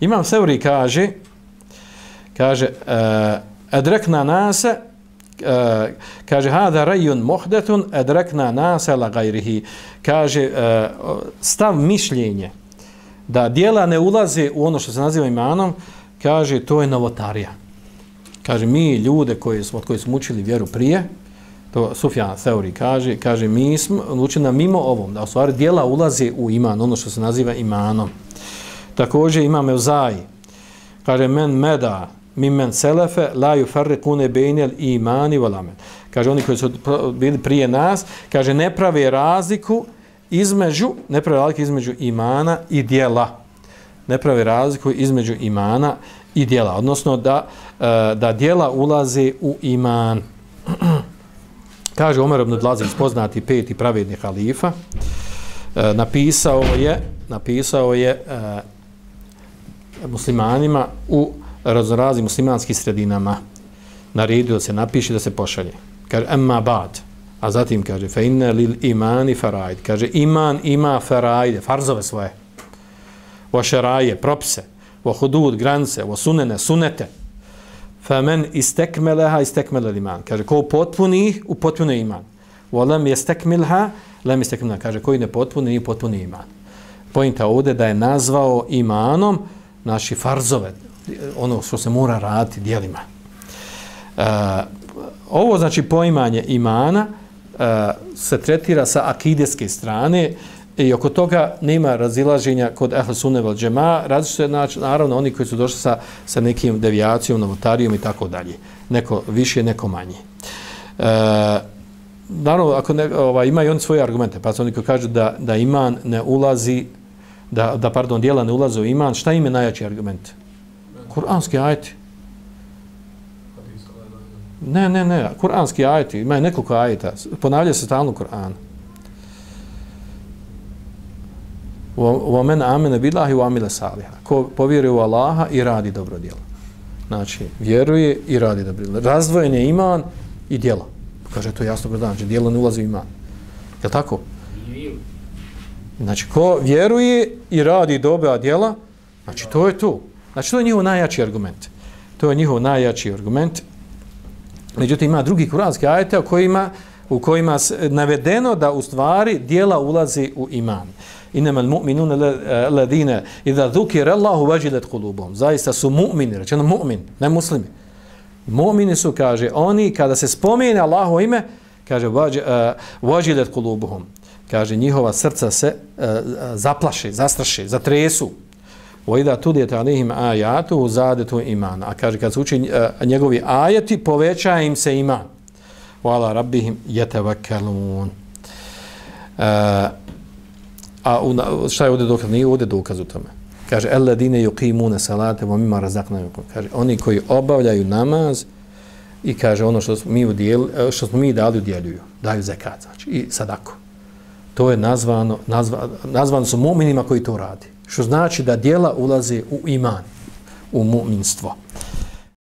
Imam Seuri kaže, kaže, eh, uh, adrekna nase, uh, kaže, hada rajun muhdetun, adrakna nasa la gajrihi. Kaže, uh, stav mišljenje, da dijela ne ulaze u ono što se naziva imanom, kaže, to je novotarija. Kaže, mi ljude koji smo, od koji smo učili vjeru prije, to Sufjan Theori kaže, kaže, mi smo učili na mimo ovom, da u stvari dijela ulaze u iman, ono što se naziva imanom. Također ima Mevzaj, kaže, men meda, mi men selefe, la ju farrekune bejnel imani valamen. Kaže, oni koji su bili prije nas, kaže, ne prave razliku između, ne prave razliku između imana i dijela. Ne prave razliku između imana i dijela. Odnosno, da, e, da dijela ulaze u iman. kaže, Omer ibn Dlazi, poznati peti pravedni halifa, e, napisao je, napisao je e, muslimanima u raznoraznim muslimanskim sredinama naredio da se napiše da se pošalje. Kaže, emma bad. A zatim kaže, fe inne lil imani faraid. Kaže, iman ima farajde, farzove svoje. Vo šeraje, propse. Va hudud, granice. Va sunene, sunete. Fe men istekmeleha, istekmele iman. Kaže, ko potpuni, u potpuni iman. Vo lem je lem istekmilha. Kaže, koji ne potpuni, nije potpuni iman. Pojnta ovde da je nazvao imanom naši farzove, ono što se mora raditi dijelima. Uh, e, ovo znači poimanje imana uh, se tretira sa akideske strane i oko toga nema razilaženja kod Ehl Sunne vel Džema, različite znači, naravno oni koji su došli sa, sa nekim devijacijom, novotarijom i tako dalje. Neko više, neko manje. Uh, naravno, ako ne, ovaj, imaju oni svoje argumente, pa su oni koji kažu da, da iman ne ulazi da, da pardon, dijela ne ulaze u iman, šta im je najjači argument? Kur'anski ajeti. Ne, ne, ne, kur'anski ajeti, ima nekoliko ajeta, ponavlja se stalno Kur'an. Wa men amene billahi wa amila saliha. Ko povjeruje u Allaha i radi dobro djelo. Znači, vjeruje i radi dobro djelo. Razdvojen je iman i djelo. Kaže, to jasno znači, djelo ne ulazi u iman. Je tako? Znači, ko vjeruje i radi dobra djela, znači, to je to. Znači, to je njihov najjači argument. To je njihov najjači argument. Međutim, ima drugi kuranski ajete u kojima, u kojima je navedeno da u stvari djela ulazi u iman. Inema mu'minuna eh, ladine idha dhukira Allahu wajilat qulubuhum. Zaista su mu'mini, rečeno mu'min, ne muslimi. Mu'mini su kaže oni kada se spomene Allahu ime, kaže eh, wajilat qulubuhum kaže njihova srca se e, zaplaše, zastraše, zatresu. Vojda tudijete alihim ajatu zadetu iman. A kaže kad se uči e, njegovi ajati, poveća im se iman. Vala rabbihim yatawakkalun. E, a u, šta je ovdje dokaz? Nije ovdje dokaz u tome. Kaže, eladine yuqimune salate wa mimma razakna yuqim. Kaže, oni koji obavljaju namaz i kaže ono što smo mi, udjel, e, što smo mi dali udjeljuju. Daju zekat, znači, i sadako to je nazvano, nazva, nazvano su mu'minima koji to radi. Što znači da dijela ulaze u iman, u mu'minstvo.